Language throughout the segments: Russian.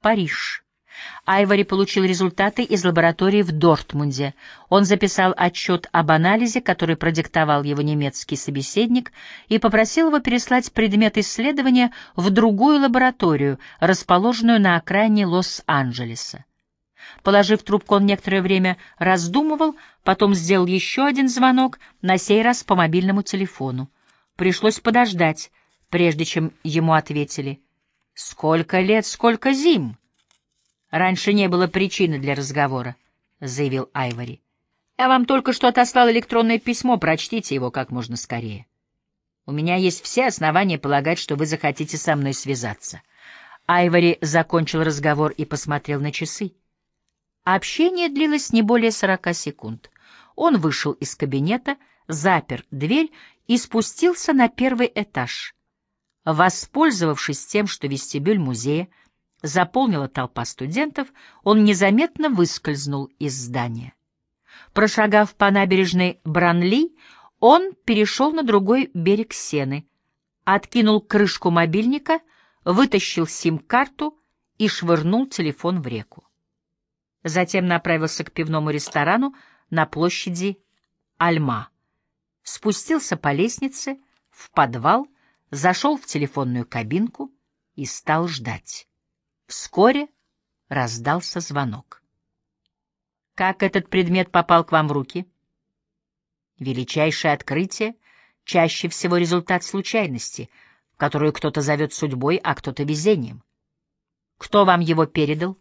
Париж. Айвори получил результаты из лаборатории в Дортмунде. Он записал отчет об анализе, который продиктовал его немецкий собеседник, и попросил его переслать предмет исследования в другую лабораторию, расположенную на окраине Лос-Анджелеса. Положив трубку, он некоторое время раздумывал, потом сделал еще один звонок, на сей раз по мобильному телефону. Пришлось подождать, прежде чем ему ответили. «Сколько лет, сколько зим!» «Раньше не было причины для разговора», — заявил Айвори. «Я вам только что отослал электронное письмо, прочтите его как можно скорее. У меня есть все основания полагать, что вы захотите со мной связаться». Айвори закончил разговор и посмотрел на часы. Общение длилось не более сорока секунд. Он вышел из кабинета, запер дверь и спустился на первый этаж. Воспользовавшись тем, что вестибюль музея заполнила толпа студентов, он незаметно выскользнул из здания. Прошагав по набережной Бранли, он перешел на другой берег Сены, откинул крышку мобильника, вытащил сим-карту и швырнул телефон в реку. Затем направился к пивному ресторану на площади Альма. Спустился по лестнице в подвал, зашел в телефонную кабинку и стал ждать. Вскоре раздался звонок. Как этот предмет попал к вам в руки? Величайшее открытие — чаще всего результат случайности, которую кто-то зовет судьбой, а кто-то везением. Кто вам его передал?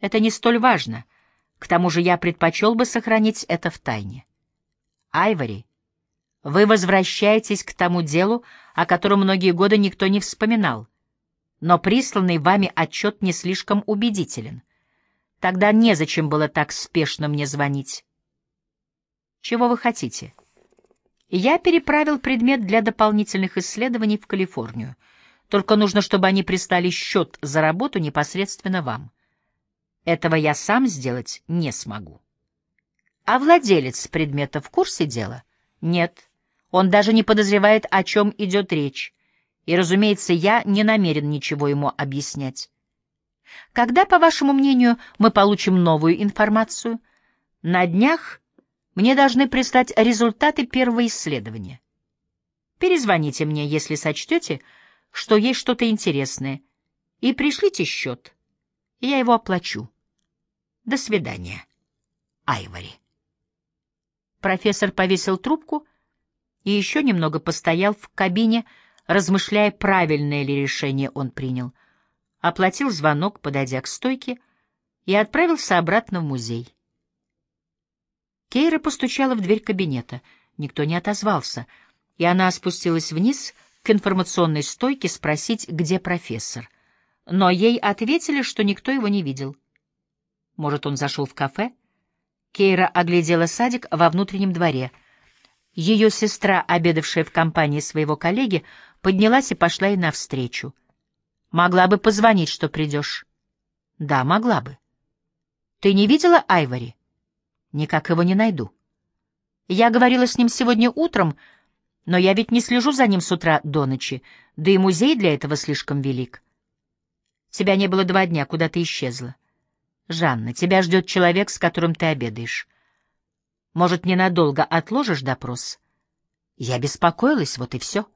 Это не столь важно. К тому же я предпочел бы сохранить это в тайне. Айвори, вы возвращаетесь к тому делу, о котором многие годы никто не вспоминал — но присланный вами отчет не слишком убедителен. Тогда незачем было так спешно мне звонить. Чего вы хотите? Я переправил предмет для дополнительных исследований в Калифорнию. Только нужно, чтобы они прислали счет за работу непосредственно вам. Этого я сам сделать не смогу. А владелец предмета в курсе дела? Нет. Он даже не подозревает, о чем идет речь. И, разумеется, я не намерен ничего ему объяснять. Когда, по вашему мнению, мы получим новую информацию? На днях мне должны прислать результаты первого исследования. Перезвоните мне, если сочтете, что есть что-то интересное, и пришлите счет. Я его оплачу. До свидания, Айвори. Профессор повесил трубку и еще немного постоял в кабине, размышляя, правильное ли решение он принял. Оплатил звонок, подойдя к стойке, и отправился обратно в музей. Кейра постучала в дверь кабинета. Никто не отозвался, и она спустилась вниз к информационной стойке спросить, где профессор. Но ей ответили, что никто его не видел. Может, он зашел в кафе? Кейра оглядела садик во внутреннем дворе. Ее сестра, обедавшая в компании своего коллеги, поднялась и пошла ей навстречу. «Могла бы позвонить, что придешь». «Да, могла бы». «Ты не видела Айвори?» «Никак его не найду». «Я говорила с ним сегодня утром, но я ведь не слежу за ним с утра до ночи, да и музей для этого слишком велик». «Тебя не было два дня, куда ты исчезла?» «Жанна, тебя ждет человек, с которым ты обедаешь. Может, ненадолго отложишь допрос?» «Я беспокоилась, вот и все».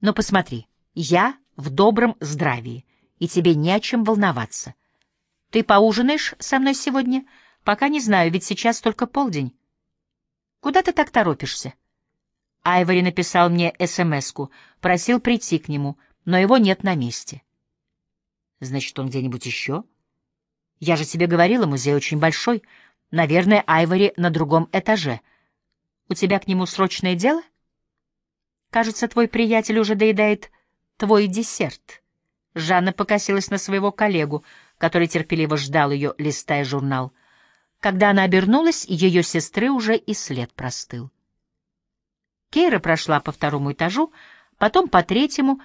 Но посмотри, я в добром здравии, и тебе не о чем волноваться. Ты поужинаешь со мной сегодня? Пока не знаю, ведь сейчас только полдень. Куда ты так торопишься? Айвори написал мне СМС-ку, просил прийти к нему, но его нет на месте. Значит, он где-нибудь еще? Я же тебе говорила, музей очень большой. Наверное, Айвори на другом этаже. У тебя к нему срочное дело? Кажется, твой приятель уже доедает твой десерт. Жанна покосилась на своего коллегу, который терпеливо ждал ее, листая журнал. Когда она обернулась, ее сестры уже и след простыл. Кейра прошла по второму этажу, потом по третьему,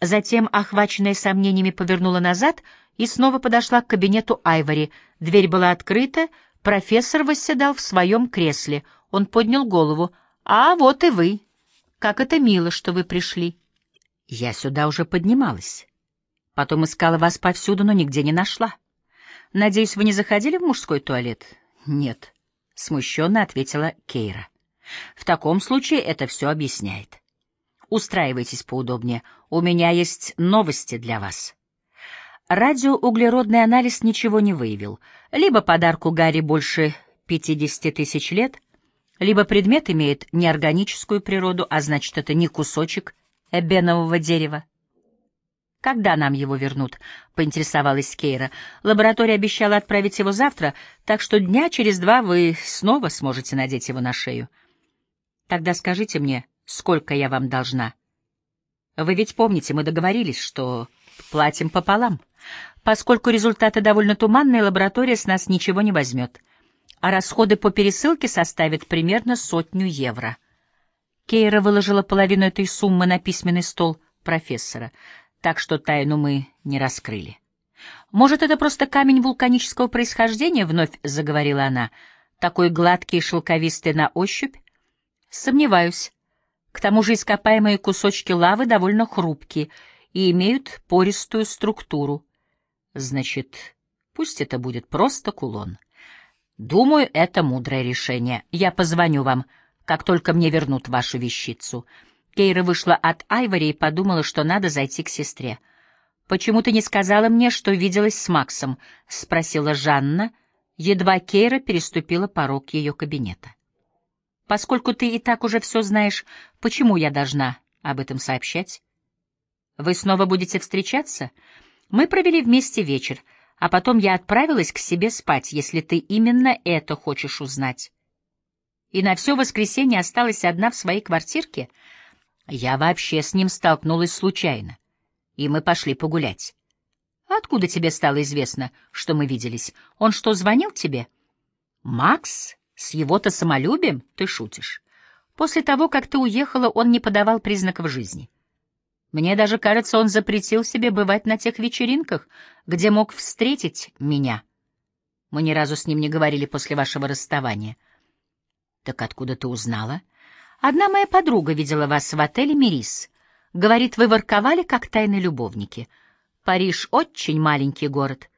затем, охваченная сомнениями, повернула назад и снова подошла к кабинету Айвори. Дверь была открыта, профессор восседал в своем кресле. Он поднял голову. «А вот и вы!» Как это мило, что вы пришли. Я сюда уже поднималась. Потом искала вас повсюду, но нигде не нашла. Надеюсь, вы не заходили в мужской туалет? Нет, — смущенно ответила Кейра. В таком случае это все объясняет. Устраивайтесь поудобнее. У меня есть новости для вас. Радиоуглеродный анализ ничего не выявил. Либо подарку Гарри больше 50 тысяч лет, либо предмет имеет неорганическую природу, а значит, это не кусочек эбенового дерева. «Когда нам его вернут?» — поинтересовалась Кейра. «Лаборатория обещала отправить его завтра, так что дня через два вы снова сможете надеть его на шею. Тогда скажите мне, сколько я вам должна?» «Вы ведь помните, мы договорились, что платим пополам. Поскольку результаты довольно туманные, лаборатория с нас ничего не возьмет, а расходы по пересылке составят примерно сотню евро». Кейра выложила половину этой суммы на письменный стол профессора — так что тайну мы не раскрыли. «Может, это просто камень вулканического происхождения?» — вновь заговорила она. «Такой гладкий и шелковистый на ощупь?» «Сомневаюсь. К тому же ископаемые кусочки лавы довольно хрупкие и имеют пористую структуру. Значит, пусть это будет просто кулон. Думаю, это мудрое решение. Я позвоню вам, как только мне вернут вашу вещицу». Кейра вышла от Айвори и подумала, что надо зайти к сестре. «Почему ты не сказала мне, что виделась с Максом?» — спросила Жанна, едва Кейра переступила порог ее кабинета. «Поскольку ты и так уже все знаешь, почему я должна об этом сообщать?» «Вы снова будете встречаться?» «Мы провели вместе вечер, а потом я отправилась к себе спать, если ты именно это хочешь узнать». «И на все воскресенье осталась одна в своей квартирке?» Я вообще с ним столкнулась случайно, и мы пошли погулять. Откуда тебе стало известно, что мы виделись? Он что, звонил тебе? Макс? С его-то самолюбием? Ты шутишь. После того, как ты уехала, он не подавал признаков жизни. Мне даже кажется, он запретил себе бывать на тех вечеринках, где мог встретить меня. Мы ни разу с ним не говорили после вашего расставания. Так откуда ты узнала? — Одна моя подруга видела вас в отеле «Мирис». Говорит, вы ворковали, как тайные любовники. Париж — очень маленький город.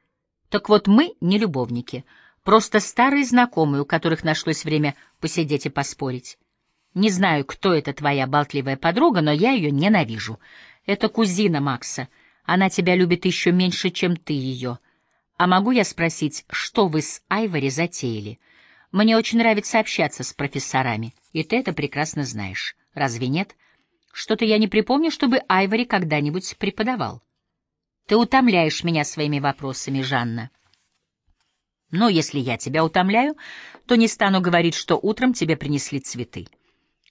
Так вот, мы не любовники, просто старые знакомые, у которых нашлось время посидеть и поспорить. Не знаю, кто эта твоя болтливая подруга, но я ее ненавижу. Это кузина Макса. Она тебя любит еще меньше, чем ты ее. А могу я спросить, что вы с Айвори затеяли?» Мне очень нравится общаться с профессорами, и ты это прекрасно знаешь. Разве нет? Что-то я не припомню, чтобы Айвори когда-нибудь преподавал. Ты утомляешь меня своими вопросами, Жанна. Но если я тебя утомляю, то не стану говорить, что утром тебе принесли цветы.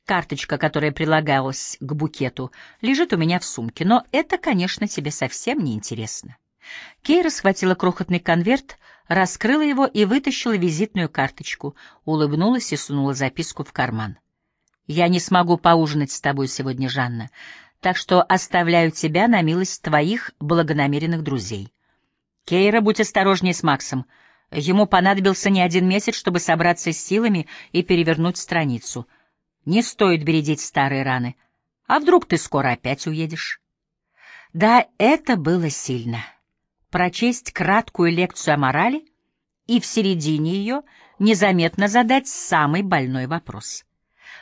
Карточка, которая прилагалась к букету, лежит у меня в сумке, но это, конечно, тебе совсем не интересно. Кейра схватила крохотный конверт, раскрыла его и вытащила визитную карточку, улыбнулась и сунула записку в карман. «Я не смогу поужинать с тобой сегодня, Жанна, так что оставляю тебя на милость твоих благонамеренных друзей. Кейра, будь осторожнее с Максом. Ему понадобился не один месяц, чтобы собраться с силами и перевернуть страницу. Не стоит бередить старые раны. А вдруг ты скоро опять уедешь?» Да, это было сильно прочесть краткую лекцию о морали и в середине ее незаметно задать самый больной вопрос.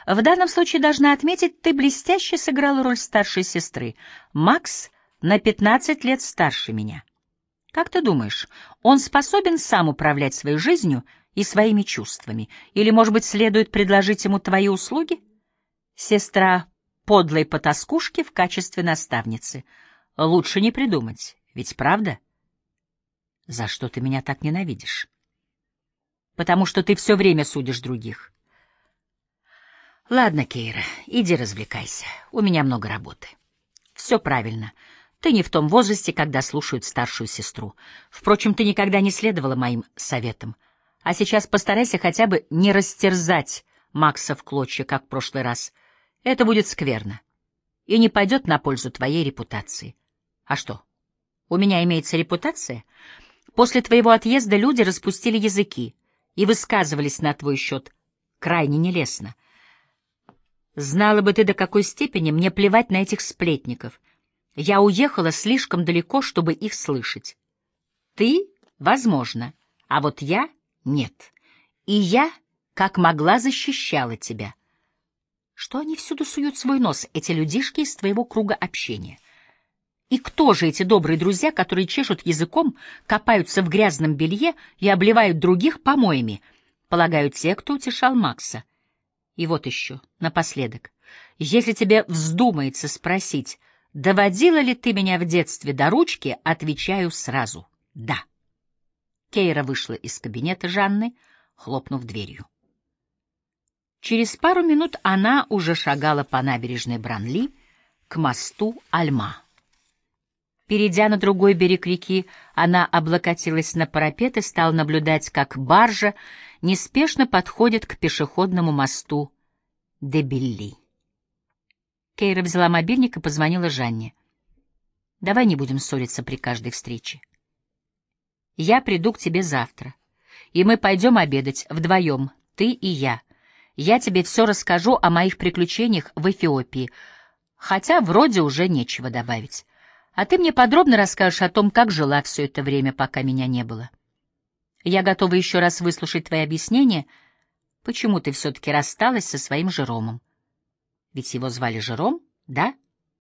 В данном случае должна отметить, ты блестяще сыграла роль старшей сестры. Макс на 15 лет старше меня. Как ты думаешь, он способен сам управлять своей жизнью и своими чувствами? Или, может быть, следует предложить ему твои услуги? Сестра подлой потаскушки в качестве наставницы. Лучше не придумать, ведь правда? За что ты меня так ненавидишь? Потому что ты все время судишь других. Ладно, Кейра, иди развлекайся. У меня много работы. Все правильно. Ты не в том возрасте, когда слушают старшую сестру. Впрочем, ты никогда не следовала моим советам. А сейчас постарайся хотя бы не растерзать Макса в клочья, как в прошлый раз. Это будет скверно и не пойдет на пользу твоей репутации. А что, у меня имеется репутация? После твоего отъезда люди распустили языки и высказывались на твой счет крайне нелестно. Знала бы ты, до какой степени мне плевать на этих сплетников. Я уехала слишком далеко, чтобы их слышать. Ты — возможно, а вот я — нет. И я, как могла, защищала тебя. Что они всюду суют свой нос, эти людишки из твоего круга общения? И кто же эти добрые друзья, которые чешут языком, копаются в грязном белье и обливают других помоями? Полагаю, те, кто утешал Макса. И вот еще, напоследок, если тебе вздумается спросить, доводила ли ты меня в детстве до ручки, отвечаю сразу — да. Кейра вышла из кабинета Жанны, хлопнув дверью. Через пару минут она уже шагала по набережной Бранли к мосту Альма. Перейдя на другой берег реки, она облокотилась на парапет и стала наблюдать, как баржа неспешно подходит к пешеходному мосту Дебилли. Кейра взяла мобильник и позвонила Жанне. «Давай не будем ссориться при каждой встрече. Я приду к тебе завтра, и мы пойдем обедать вдвоем, ты и я». Я тебе все расскажу о моих приключениях в Эфиопии, хотя вроде уже нечего добавить. А ты мне подробно расскажешь о том, как жила все это время, пока меня не было. Я готова еще раз выслушать твои объяснения, почему ты все-таки рассталась со своим Жеромом. Ведь его звали Жером, да?